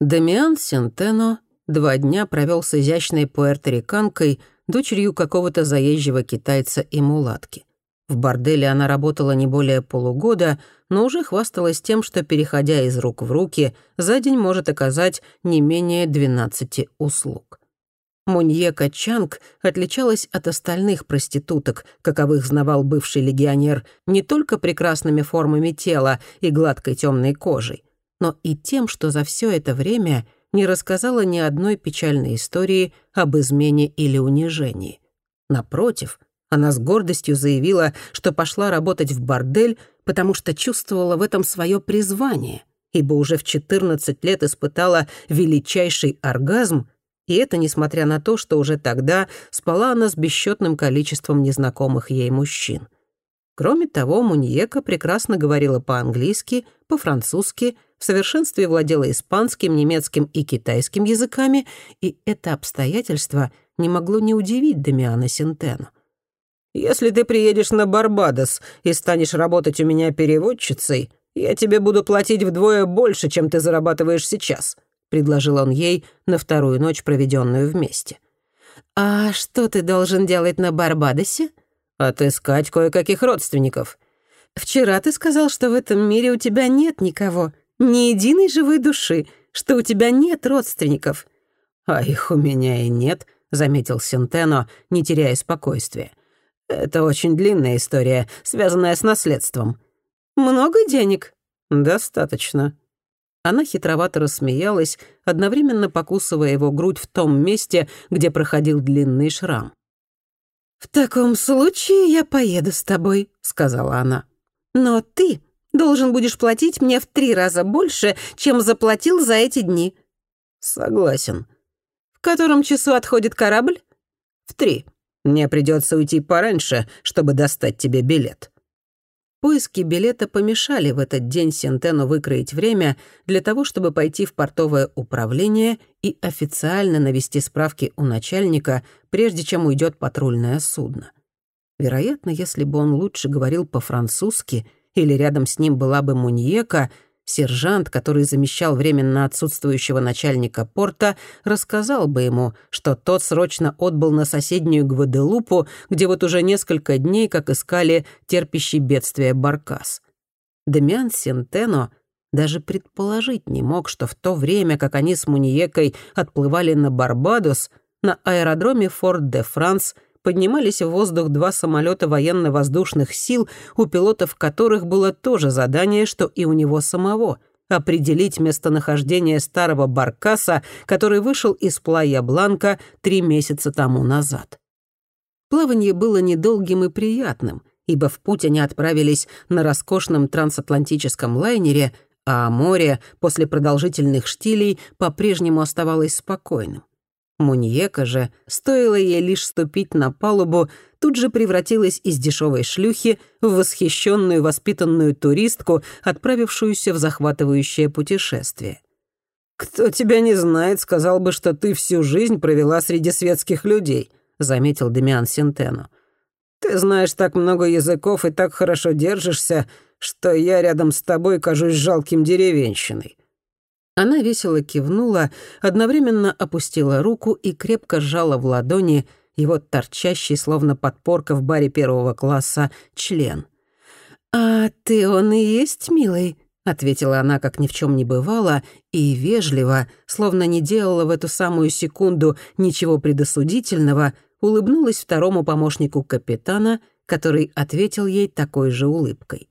Дамиан Сентено два дня провел с изящной пуэрториканкой, дочерью какого-то заезжего китайца и мулатки. В борделе она работала не более полугода, но уже хвасталась тем, что, переходя из рук в руки, за день может оказать не менее 12 услуг. Муньека Чанг отличалась от остальных проституток, каковых знавал бывший легионер, не только прекрасными формами тела и гладкой темной кожей, но и тем, что за все это время не рассказала ни одной печальной истории об измене или унижении. Напротив, она с гордостью заявила, что пошла работать в бордель, потому что чувствовала в этом свое призвание, ибо уже в 14 лет испытала величайший оргазм, и это несмотря на то, что уже тогда спала она с бесчетным количеством незнакомых ей мужчин. Кроме того, Муньека прекрасно говорила по-английски, по-французски, в совершенстве владела испанским, немецким и китайским языками, и это обстоятельство не могло не удивить Дамиана Синтену. «Если ты приедешь на Барбадос и станешь работать у меня переводчицей, я тебе буду платить вдвое больше, чем ты зарабатываешь сейчас», — предложил он ей на вторую ночь, проведенную вместе. «А что ты должен делать на Барбадосе?» «Отыскать кое-каких родственников». «Вчера ты сказал, что в этом мире у тебя нет никого, ни единой живой души, что у тебя нет родственников». «А их у меня и нет», — заметил Сентено, не теряя спокойствия. «Это очень длинная история, связанная с наследством». «Много денег?» «Достаточно». Она хитровато рассмеялась, одновременно покусывая его грудь в том месте, где проходил длинный шрам. «В таком случае я поеду с тобой», — сказала она. «Но ты должен будешь платить мне в три раза больше, чем заплатил за эти дни». «Согласен». «В котором часу отходит корабль?» «В три. Мне придется уйти пораньше, чтобы достать тебе билет». Поиски билета помешали в этот день Сентену выкроить время для того, чтобы пойти в портовое управление и официально навести справки у начальника, прежде чем уйдет патрульное судно. Вероятно, если бы он лучше говорил по-французски или рядом с ним была бы Муньека, Сержант, который замещал временно отсутствующего начальника порта, рассказал бы ему, что тот срочно отбыл на соседнюю Гваделупу, где вот уже несколько дней как искали терпящий бедствие Баркас. Демиан Сентено даже предположить не мог, что в то время, как они с Муниекой отплывали на Барбадос, на аэродроме Форт-де-Франс поднимались в воздух два самолета военно-воздушных сил, у пилотов которых было то же задание, что и у него самого — определить местонахождение старого баркаса, который вышел из Плая Бланка три месяца тому назад. Плавание было недолгим и приятным, ибо в путь они отправились на роскошном трансатлантическом лайнере, а море после продолжительных штилей по-прежнему оставалось спокойным. Муньека же, стоило ей лишь ступить на палубу, тут же превратилась из дешевой шлюхи в восхищенную воспитанную туристку, отправившуюся в захватывающее путешествие. «Кто тебя не знает, сказал бы, что ты всю жизнь провела среди светских людей», — заметил Демиан Сентено. «Ты знаешь так много языков и так хорошо держишься, что я рядом с тобой кажусь жалким деревенщиной. Она весело кивнула, одновременно опустила руку и крепко сжала в ладони его торчащий, словно подпорка в баре первого класса, член. «А ты он и есть, милый?» — ответила она, как ни в чем не бывало, и вежливо, словно не делала в эту самую секунду ничего предосудительного, улыбнулась второму помощнику капитана, который ответил ей такой же улыбкой.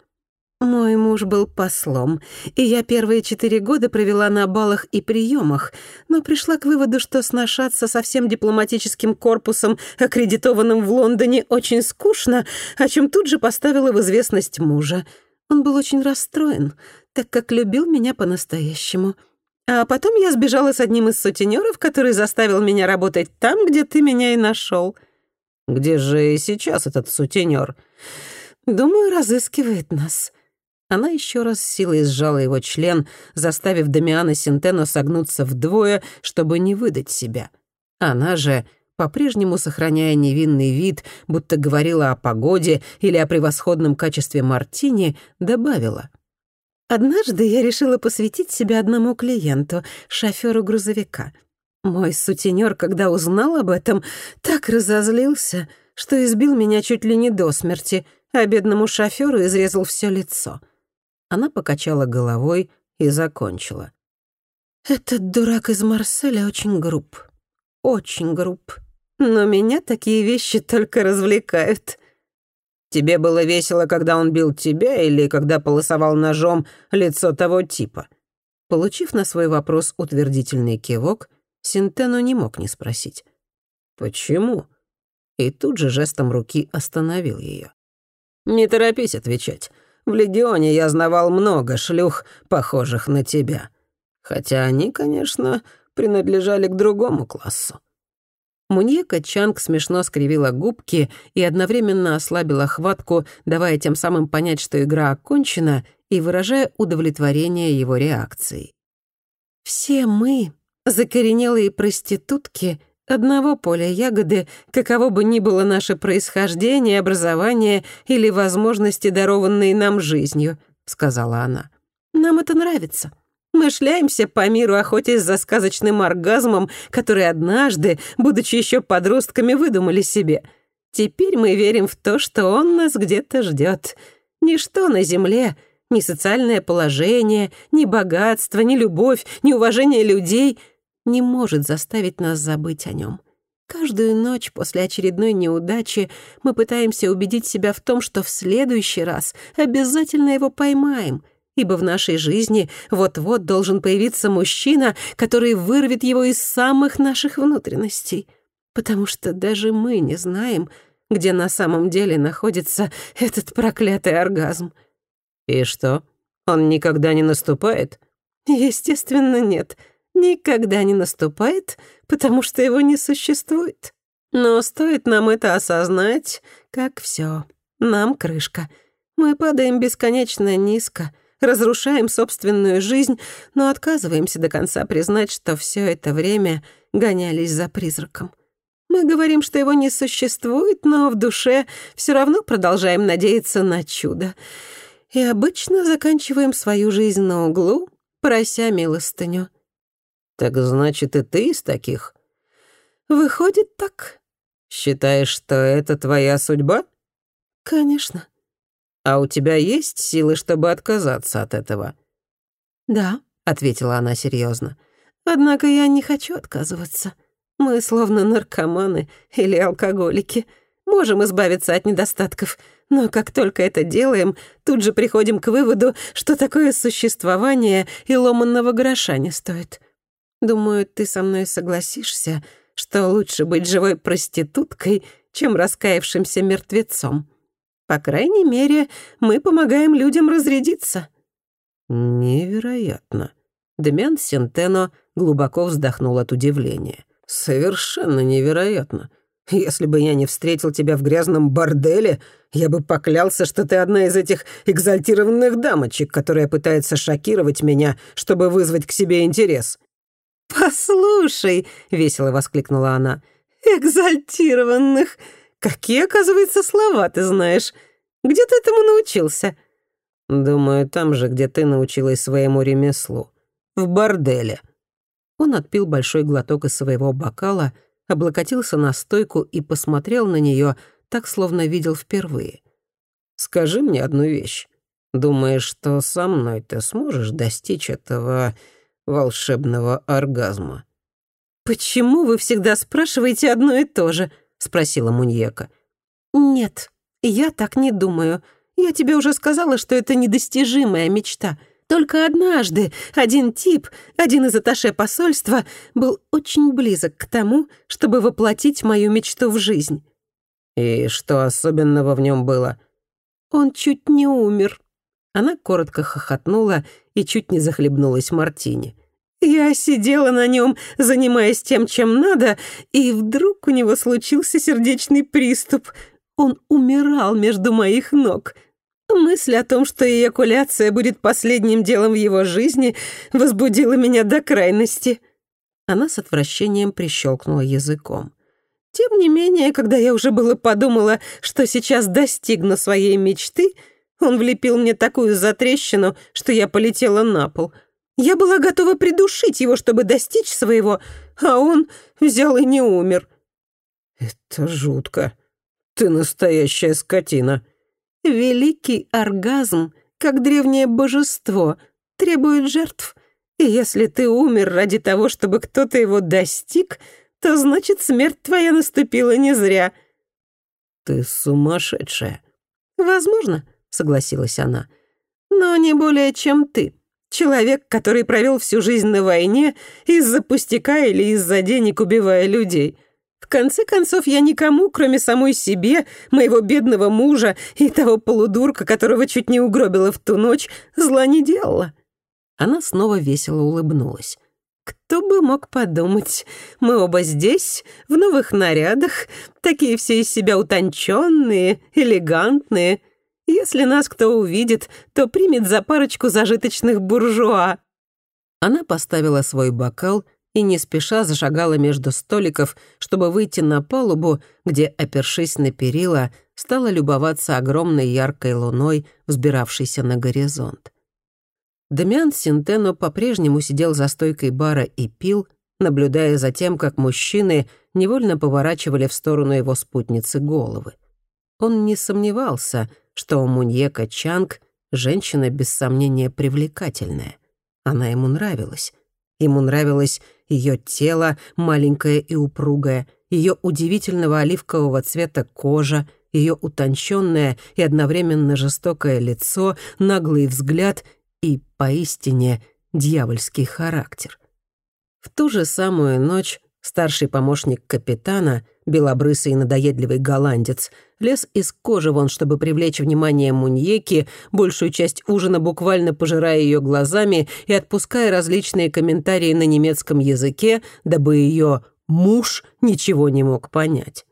Мой муж был послом, и я первые четыре года провела на балах и приемах, но пришла к выводу, что сношаться со всем дипломатическим корпусом, аккредитованным в Лондоне, очень скучно, о чем тут же поставила в известность мужа. Он был очень расстроен, так как любил меня по-настоящему. А потом я сбежала с одним из сутенеров, который заставил меня работать там, где ты меня и нашел. «Где же и сейчас этот сутенер? «Думаю, разыскивает нас». Она еще раз силой сжала его член, заставив Дамиана Синтено согнуться вдвое, чтобы не выдать себя. Она же, по-прежнему сохраняя невинный вид, будто говорила о погоде или о превосходном качестве мартини, добавила. Однажды я решила посвятить себя одному клиенту, шофёру грузовика. Мой сутенёр, когда узнал об этом, так разозлился, что избил меня чуть ли не до смерти, а бедному шофёру изрезал всё лицо. Она покачала головой и закончила. «Этот дурак из Марселя очень груб. Очень груб. Но меня такие вещи только развлекают». Тебе было весело, когда он бил тебя или когда полосовал ножом лицо того типа?» Получив на свой вопрос утвердительный кивок, Синтену не мог не спросить. «Почему?» И тут же жестом руки остановил ее. «Не торопись отвечать. В Легионе я знавал много шлюх, похожих на тебя. Хотя они, конечно, принадлежали к другому классу. Муньека Чанг смешно скривила губки и одновременно ослабила хватку, давая тем самым понять, что игра окончена, и выражая удовлетворение его реакцией. «Все мы, закоренелые проститутки, одного поля ягоды, каково бы ни было наше происхождение, образование или возможности, дарованные нам жизнью», — сказала она. «Нам это нравится». Мы шляемся по миру, охотясь за сказочным оргазмом, который однажды, будучи еще подростками, выдумали себе. Теперь мы верим в то, что он нас где-то ждет. Ничто на земле, ни социальное положение, ни богатство, ни любовь, ни уважение людей не может заставить нас забыть о нем. Каждую ночь после очередной неудачи мы пытаемся убедить себя в том, что в следующий раз обязательно его поймаем — ибо в нашей жизни вот-вот должен появиться мужчина, который вырвет его из самых наших внутренностей. Потому что даже мы не знаем, где на самом деле находится этот проклятый оргазм. И что, он никогда не наступает? Естественно, нет. Никогда не наступает, потому что его не существует. Но стоит нам это осознать, как все, нам крышка. Мы падаем бесконечно низко — разрушаем собственную жизнь, но отказываемся до конца признать, что все это время гонялись за призраком. Мы говорим, что его не существует, но в душе все равно продолжаем надеяться на чудо. И обычно заканчиваем свою жизнь на углу, прося милостыню. «Так значит, и ты из таких?» «Выходит так». «Считаешь, что это твоя судьба?» «Конечно». «А у тебя есть силы, чтобы отказаться от этого?» «Да», — ответила она серьезно. «Однако я не хочу отказываться. Мы словно наркоманы или алкоголики. Можем избавиться от недостатков, но как только это делаем, тут же приходим к выводу, что такое существование и ломанного гроша не стоит. Думаю, ты со мной согласишься, что лучше быть живой проституткой, чем раскаявшимся мертвецом». По крайней мере, мы помогаем людям разрядиться». «Невероятно». Демян Сентено глубоко вздохнул от удивления. «Совершенно невероятно. Если бы я не встретил тебя в грязном борделе, я бы поклялся, что ты одна из этих экзальтированных дамочек, которая пытается шокировать меня, чтобы вызвать к себе интерес». «Послушай», — весело воскликнула она, — «экзальтированных. Какие, оказывается, слова ты знаешь. Где ты этому научился?» «Думаю, там же, где ты научилась своему ремеслу. В борделе». Он отпил большой глоток из своего бокала, облокотился на стойку и посмотрел на нее, так, словно видел впервые. «Скажи мне одну вещь. Думаешь, что со мной ты сможешь достичь этого волшебного оргазма?» «Почему вы всегда спрашиваете одно и то же?» — спросила Муньека. «Нет, я так не думаю. Я тебе уже сказала, что это недостижимая мечта. Только однажды один тип, один из аташе посольства, был очень близок к тому, чтобы воплотить мою мечту в жизнь». «И что особенного в нем было?» «Он чуть не умер». Она коротко хохотнула и чуть не захлебнулась мартини. Я сидела на нем, занимаясь тем, чем надо, и вдруг у него случился сердечный приступ. Он умирал между моих ног. Мысль о том, что эякуляция будет последним делом в его жизни, возбудила меня до крайности. Она с отвращением прищелкнула языком. Тем не менее, когда я уже было подумала, что сейчас достигну своей мечты, Он влепил мне такую затрещину, что я полетела на пол. Я была готова придушить его, чтобы достичь своего, а он взял и не умер». «Это жутко. Ты настоящая скотина». «Великий оргазм, как древнее божество, требует жертв. И если ты умер ради того, чтобы кто-то его достиг, то значит, смерть твоя наступила не зря». «Ты сумасшедшая». «Возможно», — согласилась она. «Но не более, чем ты. Человек, который провел всю жизнь на войне из-за пустяка или из-за денег, убивая людей. В конце концов, я никому, кроме самой себе, моего бедного мужа и того полудурка, которого чуть не угробила в ту ночь, зла не делала». Она снова весело улыбнулась. «Кто бы мог подумать, мы оба здесь, в новых нарядах, такие все из себя утонченные, элегантные. Если нас кто увидит, то примет за парочку зажиточных буржуа». Она поставила свой бокал и не спеша зашагала между столиков, чтобы выйти на палубу, где, опершись на перила, стала любоваться огромной яркой луной, взбиравшейся на горизонт. Дамиан Синтено по-прежнему сидел за стойкой бара и пил, наблюдая за тем, как мужчины невольно поворачивали в сторону его спутницы головы. Он не сомневался, что Муньека Чанг женщина без сомнения привлекательная. Она ему нравилась. Ему нравилось ее тело, маленькое и упругое, ее удивительного оливкового цвета кожа, ее утонченное и одновременно жестокое лицо, наглый взгляд и поистине дьявольский характер. В ту же самую ночь старший помощник капитана, белобрысый и надоедливый голландец, лез из кожи вон, чтобы привлечь внимание Муньеки, большую часть ужина буквально пожирая ее глазами и отпуская различные комментарии на немецком языке, дабы ее муж ничего не мог понять.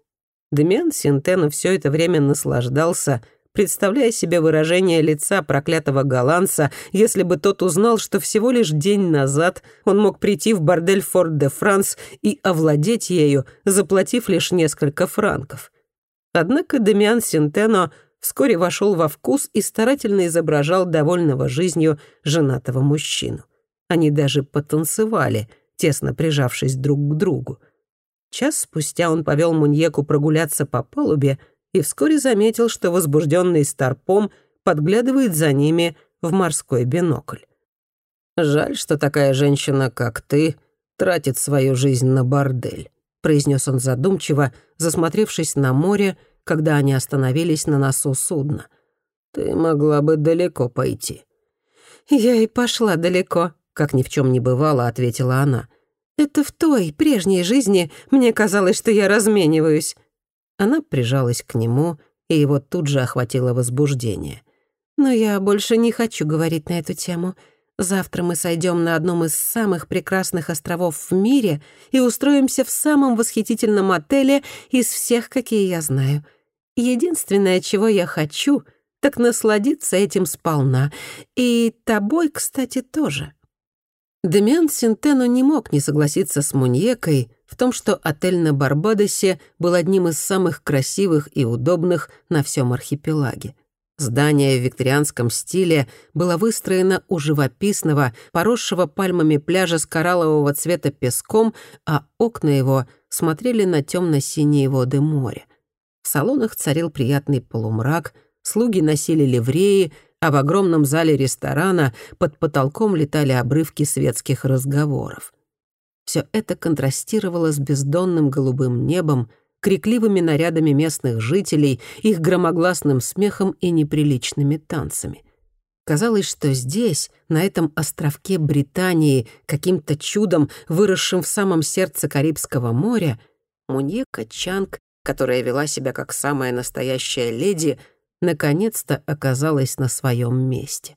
Демиан Синтена все это время наслаждался, представляя себе выражение лица проклятого голландца, если бы тот узнал, что всего лишь день назад он мог прийти в бордель Форт де Франс и овладеть ею, заплатив лишь несколько франков. Однако Демиан Синтено вскоре вошел во вкус и старательно изображал довольного жизнью женатого мужчину. Они даже потанцевали, тесно прижавшись друг к другу. Час спустя он повел Муньеку прогуляться по палубе — и вскоре заметил, что возбужденный Старпом подглядывает за ними в морской бинокль. «Жаль, что такая женщина, как ты, тратит свою жизнь на бордель», произнес он задумчиво, засмотревшись на море, когда они остановились на носу судна. «Ты могла бы далеко пойти». «Я и пошла далеко», — как ни в чем не бывало, ответила она. «Это в той, прежней жизни мне казалось, что я размениваюсь. Она прижалась к нему, и его тут же охватило возбуждение. «Но я больше не хочу говорить на эту тему. Завтра мы сойдем на одном из самых прекрасных островов в мире и устроимся в самом восхитительном отеле из всех, какие я знаю. Единственное, чего я хочу, так насладиться этим сполна. И тобой, кстати, тоже». Демиан Синтено не мог не согласиться с Муньекой в том, что отель на Барбадосе был одним из самых красивых и удобных на всем архипелаге. Здание в викторианском стиле было выстроено у живописного, поросшего пальмами пляжа с кораллового цвета песком, а окна его смотрели на темно-синие воды моря. В салонах царил приятный полумрак, слуги носили ливреи, а в огромном зале ресторана под потолком летали обрывки светских разговоров. Все это контрастировало с бездонным голубым небом, крикливыми нарядами местных жителей, их громогласным смехом и неприличными танцами. Казалось, что здесь, на этом островке Британии, каким-то чудом, выросшим в самом сердце Карибского моря, Муньека Чанг, которая вела себя как самая настоящая леди, наконец-то оказалась на своем месте.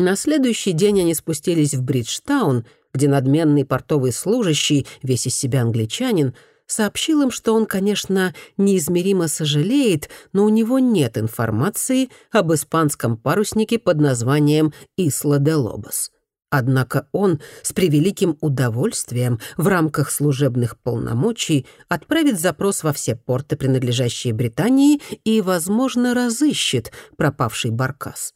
На следующий день они спустились в Бриджтаун, где надменный портовый служащий, весь из себя англичанин, сообщил им, что он, конечно, неизмеримо сожалеет, но у него нет информации об испанском паруснике под названием «Исла де Лобос». Однако он с превеликим удовольствием в рамках служебных полномочий отправит запрос во все порты, принадлежащие Британии, и, возможно, разыщет пропавший баркас.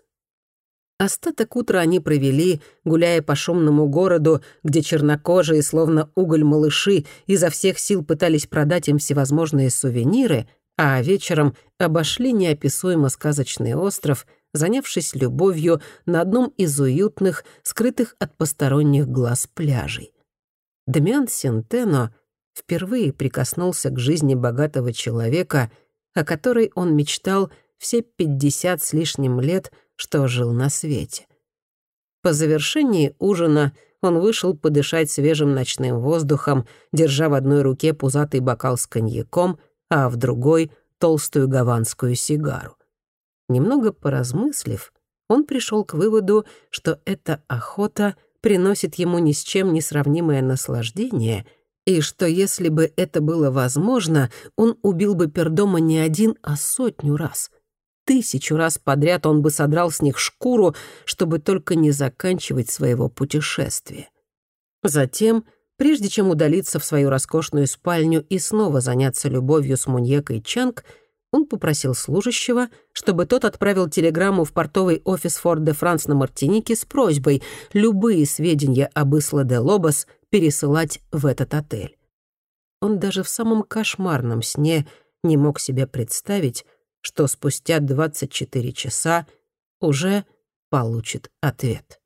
Остаток утра они провели, гуляя по шумному городу, где чернокожие, словно уголь малыши, изо всех сил пытались продать им всевозможные сувениры, а вечером обошли неописуемо сказочный остров — занявшись любовью на одном из уютных, скрытых от посторонних глаз пляжей. Демиан Сентено впервые прикоснулся к жизни богатого человека, о которой он мечтал все пятьдесят с лишним лет, что жил на свете. По завершении ужина он вышел подышать свежим ночным воздухом, держа в одной руке пузатый бокал с коньяком, а в другой — толстую гаванскую сигару. Немного поразмыслив, он пришел к выводу, что эта охота приносит ему ни с чем не сравнимое наслаждение, и что если бы это было возможно, он убил бы Пердома не один, а сотню раз. Тысячу раз подряд он бы содрал с них шкуру, чтобы только не заканчивать своего путешествия. Затем, прежде чем удалиться в свою роскошную спальню и снова заняться любовью с Муньекой Чанг, он попросил служащего, чтобы тот отправил телеграмму в портовый офис Форд де Франс на Мартинике с просьбой любые сведения об Исла де Лобос пересылать в этот отель. Он даже в самом кошмарном сне не мог себе представить, что спустя 24 часа уже получит ответ.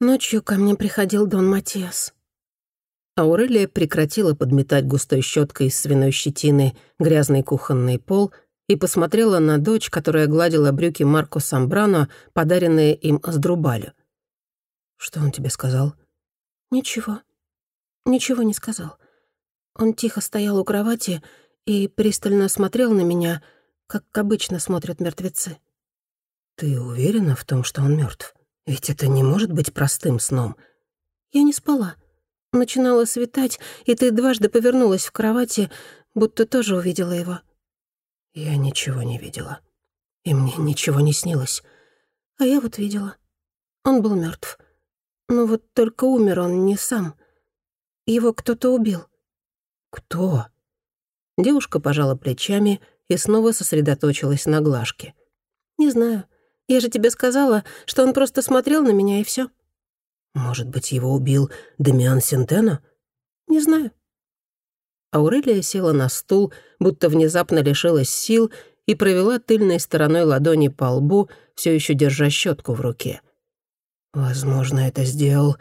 Ночью ко мне приходил Дон Матиас. Аурелия прекратила подметать густой щеткой из свиной щетины грязный кухонный пол и посмотрела на дочь, которая гладила брюки Марко Самбрано, подаренные им Аздрубалю. «Что он тебе сказал?» «Ничего. Ничего не сказал. Он тихо стоял у кровати и пристально смотрел на меня, как обычно смотрят мертвецы». «Ты уверена в том, что он мертв? Ведь это не может быть простым сном». «Я не спала. Начинало светать, и ты дважды повернулась в кровати, будто тоже увидела его. Я ничего не видела. И мне ничего не снилось. А я вот видела. Он был мертв. Но вот только умер он не сам. Его кто-то убил. Кто? Девушка пожала плечами и снова сосредоточилась на глажке. Не знаю. Я же тебе сказала, что он просто смотрел на меня, и все. Может быть, его убил Демиан Сентено? Не знаю. Аурелия села на стул, будто внезапно лишилась сил, и провела тыльной стороной ладони по лбу, все еще держа щетку в руке. Возможно, это сделал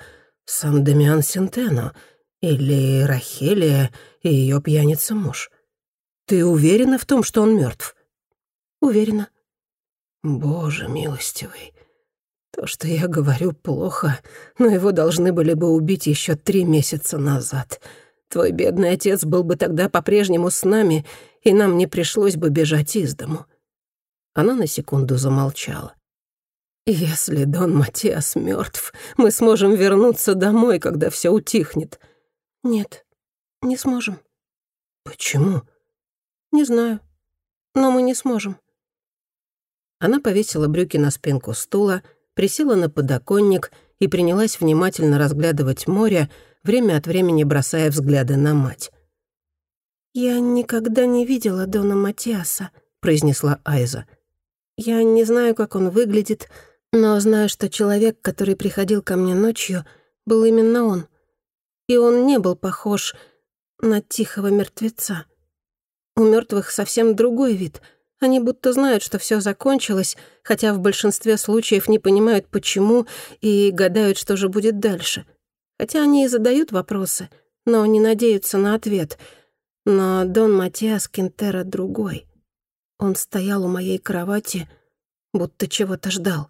сам Демиан Сентено или Рахелия и ее пьяница муж. Ты уверена в том, что он мертв? Уверена. Боже милостивый, то, что я говорю, плохо, но его должны были бы убить еще три месяца назад. Твой бедный отец был бы тогда по-прежнему с нами, и нам не пришлось бы бежать из дому». Она на секунду замолчала. «Если Дон Матиас мертв, мы сможем вернуться домой, когда все утихнет». «Нет, не сможем». «Почему?» «Не знаю, но мы не сможем». Она повесила брюки на спинку стула, присела на подоконник и принялась внимательно разглядывать море, время от времени бросая взгляды на мать. «Я никогда не видела Дона Матиаса», — произнесла Айза. «Я не знаю, как он выглядит, но знаю, что человек, который приходил ко мне ночью, был именно он. И он не был похож на тихого мертвеца. У мертвых совсем другой вид — они будто знают, что все закончилось, хотя в большинстве случаев не понимают, почему, и гадают, что же будет дальше. Хотя они и задают вопросы, но не надеются на ответ. Но Дон Матиас Кентера другой. Он стоял у моей кровати, будто чего-то ждал.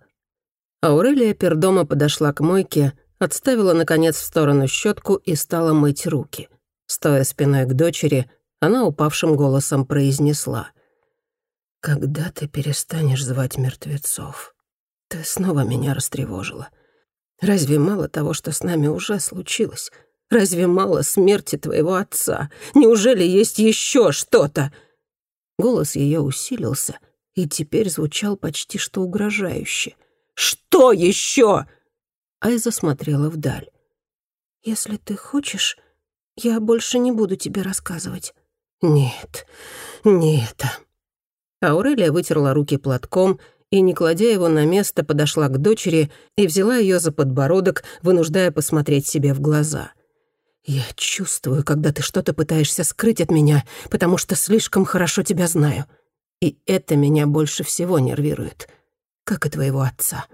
Аурелия Пердома подошла к мойке, отставила, наконец, в сторону щетку и стала мыть руки. Стоя спиной к дочери, она упавшим голосом произнесла — «Когда ты перестанешь звать мертвецов? Ты снова меня растревожила. Разве мало того, что с нами уже случилось? Разве мало смерти твоего отца? Неужели есть еще что-то?» Голос ее усилился и теперь звучал почти что угрожающе. Что еще? Айза смотрела вдаль. «Если ты хочешь, я больше не буду тебе рассказывать». «Нет, не это». Аурелия вытерла руки платком и, не кладя его на место, подошла к дочери и взяла ее за подбородок, вынуждая посмотреть себе в глаза. «Я чувствую, когда ты что-то пытаешься скрыть от меня, потому что слишком хорошо тебя знаю. И это меня больше всего нервирует, как и твоего отца.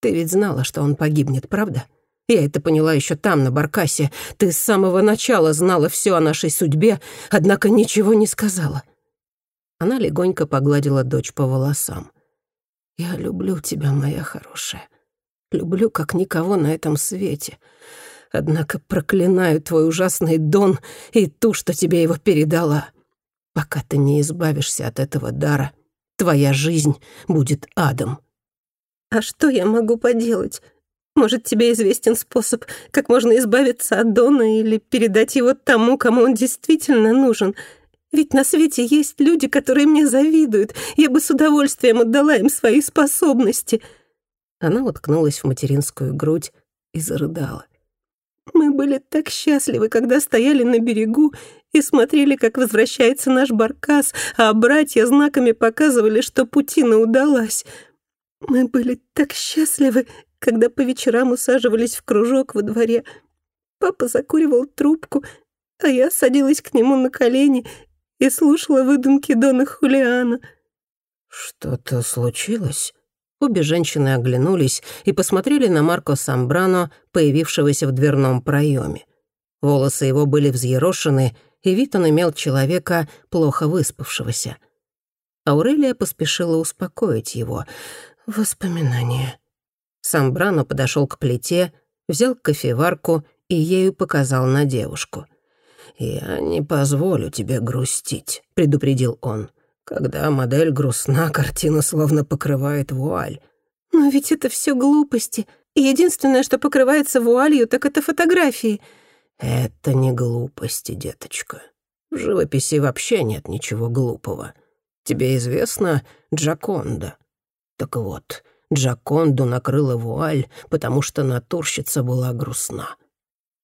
Ты ведь знала, что он погибнет, правда?» Я это поняла еще там, на Баркасе. Ты с самого начала знала все о нашей судьбе, однако ничего не сказала». Она легонько погладила дочь по волосам. «Я люблю тебя, моя хорошая. Люблю, как никого на этом свете. Однако проклинаю твой ужасный Дон и ту, что тебе его передала. Пока ты не избавишься от этого дара, твоя жизнь будет адом». «А что я могу поделать? Может, тебе известен способ, как можно избавиться от Дона или передать его тому, кому он действительно нужен. Ведь на свете есть люди, которые мне завидуют. Я бы с удовольствием отдала им свои способности». Она уткнулась в материнскую грудь и зарыдала. «Мы были так счастливы, когда стояли на берегу и смотрели, как возвращается наш баркас, а братья знаками показывали, что Путина удалась. Мы были так счастливы, когда по вечерам усаживались в кружок во дворе. Папа закуривал трубку, а я садилась к нему на колени и слушала выдумки Дона Хулиана. «Что-то случилось?» Обе женщины оглянулись и посмотрели на Марко Самбрано, появившегося в дверном проеме. Волосы его были взъерошены, и вид он имел человека, плохо выспавшегося. Аурелия поспешила успокоить его. «Воспоминания. Самбрано подошел к плите, взял кофеварку и ею показал на девушку. «Я не позволю тебе грустить», — предупредил он. «Когда модель грустна, картина словно покрывает вуаль». «Но ведь это все глупости. И единственное, что покрывается вуалью, так это фотографии». «Это не глупости, деточка. В живописи вообще нет ничего глупого. Тебе известно Джаконда? Так вот, Джаконду накрыла вуаль, потому что натурщица была грустна.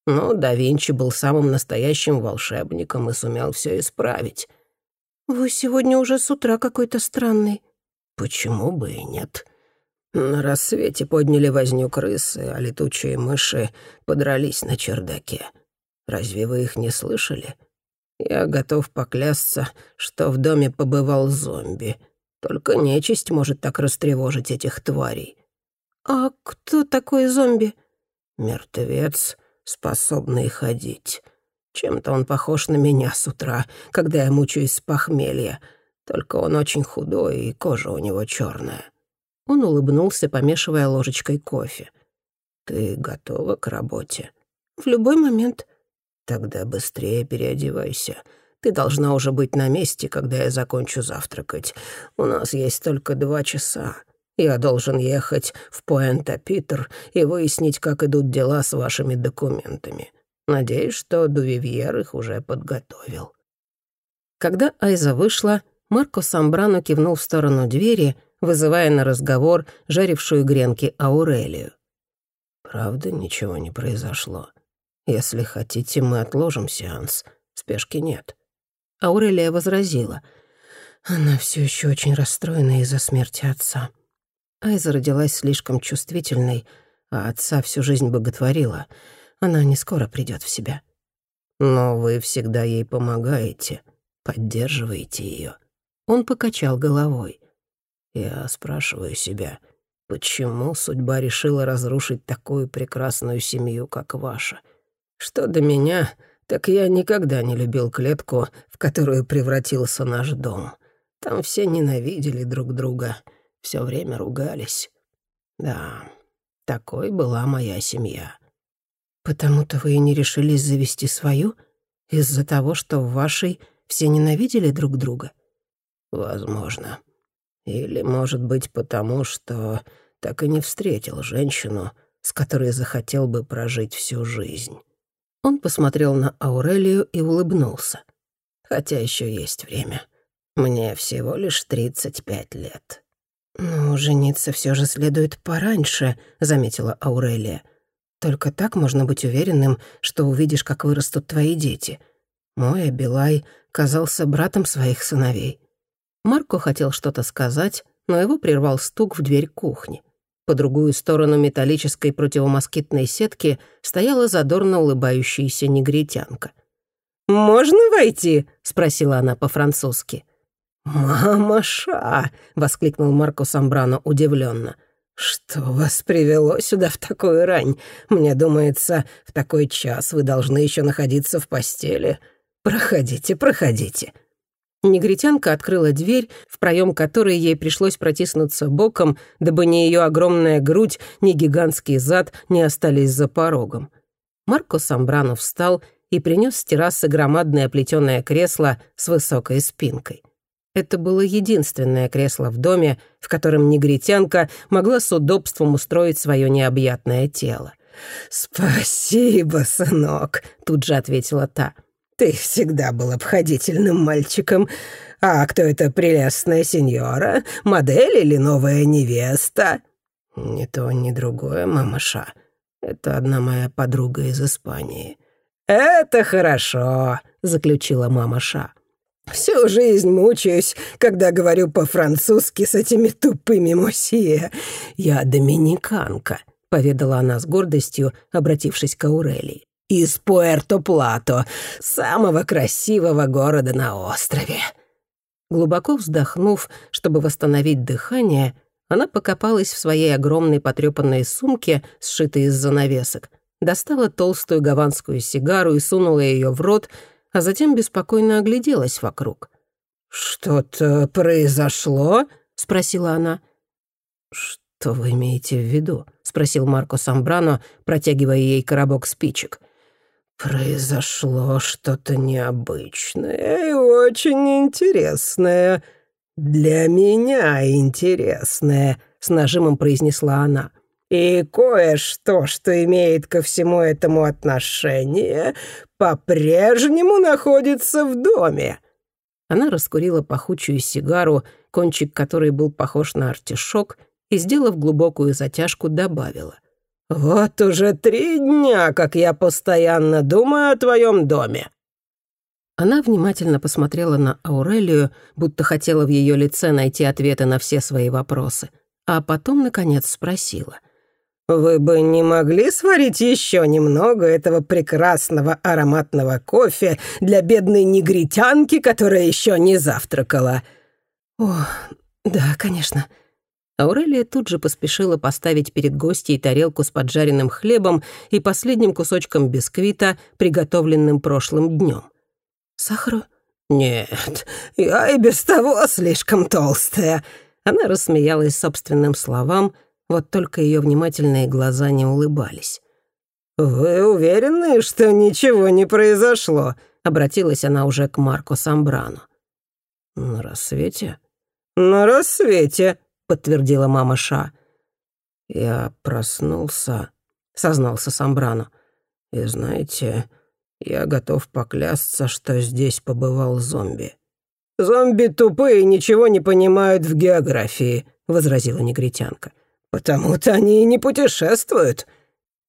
Но да Винчи был самым настоящим волшебником и сумел все исправить. «Вы сегодня уже с утра какой-то странный». «Почему бы и нет?» На рассвете подняли возню крысы, а летучие мыши подрались на чердаке. Разве вы их не слышали? Я готов поклясться, что в доме побывал зомби. Только нечисть может так растревожить этих тварей. «А кто такой зомби?» «Мертвец, способный ходить. Чем-то он похож на меня с утра, когда я мучаюсь с похмелья. Только он очень худой, и кожа у него черная. Он улыбнулся, помешивая ложечкой кофе. «Ты готова к работе?» «В любой момент». «Тогда быстрее переодевайся. Ты должна уже быть на месте, когда я закончу завтракать. У нас есть только два часа. Я должен ехать в Пуэнто-Питер и выяснить, как идут дела с вашими документами. Надеюсь, что Дувивьер их уже подготовил». Когда Айза вышла, Марко Самбрано кивнул в сторону двери, вызывая на разговор жарившую гренки Аурелию. «Правда, ничего не произошло. Если хотите, мы отложим сеанс. Спешки нет». Аурелия возразила. Она все еще очень расстроена из-за смерти отца. Айза родилась слишком чувствительной, а отца всю жизнь боготворила. Она не скоро придет в себя. Но вы всегда ей помогаете, поддерживаете ее. Он покачал головой. Я спрашиваю себя, почему судьба решила разрушить такую прекрасную семью, как ваша? Что до меня, так я никогда не любил клетку, в которую превратился наш дом. Там все ненавидели друг друга, все время ругались. Да, такой была моя семья. Потому-то вы и не решились завести свою? Из-за того, что в вашей все ненавидели друг друга? Возможно. Или, может быть, потому что так и не встретил женщину, с которой захотел бы прожить всю жизнь. Он посмотрел на Аурелию и улыбнулся. «Хотя еще есть время. Мне всего лишь 35 лет. «Ну, жениться все же следует пораньше», — заметила Аурелия. «Только так можно быть уверенным, что увидишь, как вырастут твои дети. Мой Абилай казался братом своих сыновей». Марко хотел что-то сказать, но его прервал стук в дверь кухни. По другую сторону металлической противомоскитной сетки стояла задорно улыбающаяся негритянка. «Можно войти?» — спросила она по-французски. «Мамаша!» — воскликнул Марко Самбрано удивленно. «Что вас привело сюда в такую рань? Мне думается, в такой час вы должны еще находиться в постели. Проходите, проходите». Негритянка открыла дверь, в проем которой ей пришлось протиснуться боком, дабы ни ее огромная грудь, ни гигантский зад не остались за порогом. Марко Самбрано встал и принес с террасы громадное плетеное кресло с высокой спинкой. Это было единственное кресло в доме, в котором негритянка могла с удобством устроить свое необъятное тело. «Спасибо, сынок», — тут же ответила та. «Ты всегда был обходительным мальчиком. А кто эта прелестная сеньора? Модель или новая невеста?» «Ни то, ни другое, мамаша. Это одна моя подруга из Испании». «Это хорошо», — заключила мамаша. Всю жизнь мучаюсь, когда говорю по-французски с этими тупыми мусье. Я доминиканка», — поведала она с гордостью, обратившись к Аурелии. «Из Пуэрто-Плато, самого красивого города на острове». Глубоко вздохнув, чтобы восстановить дыхание, она покопалась в своей огромной потрёпанной сумке, сшитой из занавесок, достала толстую гаванскую сигару и сунула её в рот, а затем беспокойно огляделась вокруг. «Что-то произошло?» — спросила она. «Что вы имеете в виду?» — спросил Марко Самбрано, протягивая ей коробок спичек. «Произошло что-то необычное и очень интересное. Для меня интересное», — с нажимом произнесла она. И кое-что, что имеет ко всему этому отношение, по-прежнему находится в доме». Она раскурила пахучую сигару, кончик которой был похож на артишок, и, сделав глубокую затяжку, добавила. «Вот уже три дня, как я постоянно думаю о твоем доме». Она внимательно посмотрела на Аурелию, будто хотела в ее лице найти ответы на все свои вопросы, а потом, наконец, спросила. «Вы бы не могли сварить еще немного этого прекрасного ароматного кофе для бедной негритянки, которая еще не завтракала?» «О, да, конечно». Аурелия тут же поспешила поставить перед гостьей тарелку с поджаренным хлебом и последним кусочком бисквита, приготовленным прошлым днем. «Сахару?» «Нет, я и без того слишком толстая». Она рассмеялась собственным словам — вот только ее внимательные глаза не улыбались. «Вы уверены, что ничего не произошло?» — обратилась она уже к Марко Самбрану. «На рассвете?» «На рассвете», — подтвердила мама Ша. «Я проснулся», — сознался Самбрану. «И знаете, я готов поклясться, что здесь побывал зомби». «Зомби тупые ничего не понимают в географии», — возразила негритянка. «Потому-то они и не путешествуют».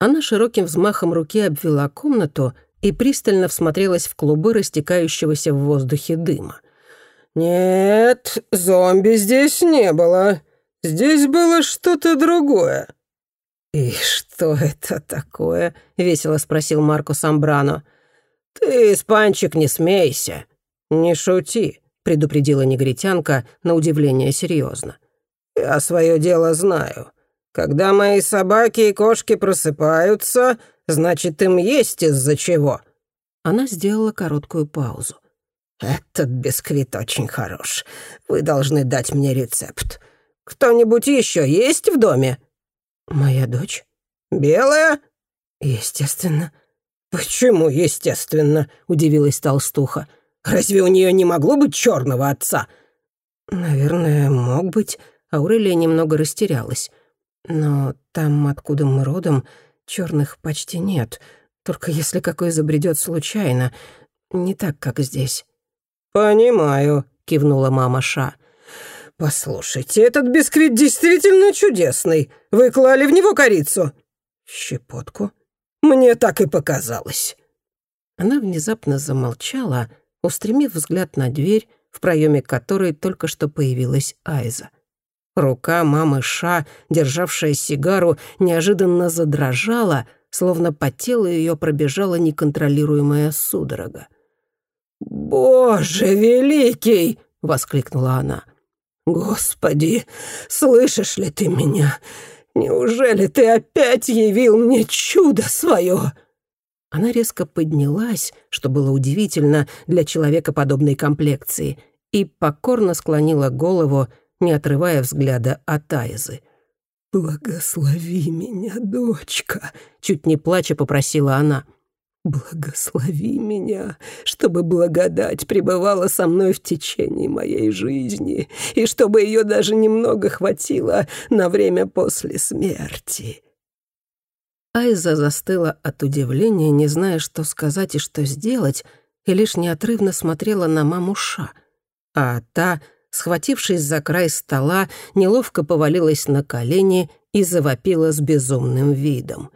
Она широким взмахом руки обвела комнату и пристально всмотрелась в клубы растекающегося в воздухе дыма. «Нет, зомби здесь не было. Здесь было что-то другое». «И что это такое?» — весело спросил Марко Самбрано. «Ты, испанчик, не смейся. Не шути», — предупредила негритянка на удивление серьезно. Я свое дело знаю. Когда мои собаки и кошки просыпаются, значит, им есть из-за чего». Она сделала короткую паузу. «Этот бисквит очень хорош. Вы должны дать мне рецепт. Кто-нибудь еще есть в доме?» «Моя дочь». «Белая?» «Естественно». «Почему естественно?» — удивилась толстуха. «Разве у нее не могло быть черного отца?» «Наверное, мог быть», Аурелия немного растерялась. «Но там, откуда мы родом, черных почти нет, только если какой забредет случайно, не так, как здесь». «Понимаю», — кивнула мама Ша. «Послушайте, этот бисквит действительно чудесный. Вы клали в него корицу?» «Щепотку?» «Мне так и показалось». Она внезапно замолчала, устремив взгляд на дверь, в проеме которой только что появилась Айза. Рука мамы Ша, державшая сигару, неожиданно задрожала, словно по телу ее пробежала неконтролируемая судорога. «Боже великий!» — воскликнула она. «Господи, слышишь ли ты меня? Неужели ты опять явил мне чудо свое?» Она резко поднялась, что было удивительно для человека подобной комплекции, и покорно склонила голову, не отрывая взгляда от Айзы. «Благослови меня, дочка», — чуть не плача попросила она. «Благослови меня, чтобы благодать пребывала со мной в течение моей жизни, и чтобы ее даже немного хватило на время после смерти». Айза застыла от удивления, не зная, что сказать и что сделать, и лишь неотрывно смотрела на маму Ша. А та схватившись за край стола, неловко повалилась на колени и завопила с безумным видом.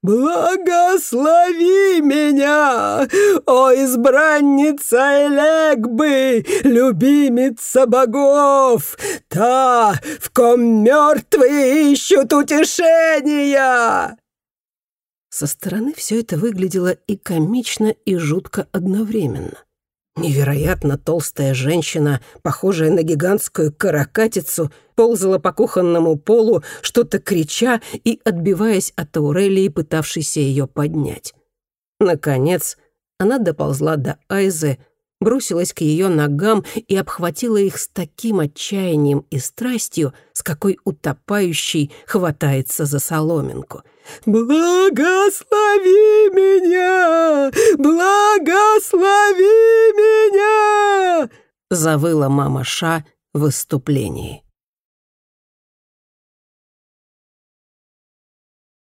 «Благослови меня, о избранница Элегбы, любимица богов, та, в ком мертвые ищут утешения!» Со стороны все это выглядело и комично, и жутко одновременно. Невероятно толстая женщина, похожая на гигантскую каракатицу, ползала по кухонному полу, что-то крича и отбиваясь от Аурелии, пытавшейся ее поднять. Наконец, она доползла до Айзы, бросилась к ее ногам и обхватила их с таким отчаянием и страстью, с какой утопающий хватается за соломинку — «Благослови меня! Благослови меня!» завыла мама Ша в выступлении.